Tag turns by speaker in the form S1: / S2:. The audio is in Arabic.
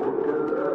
S1: وكذا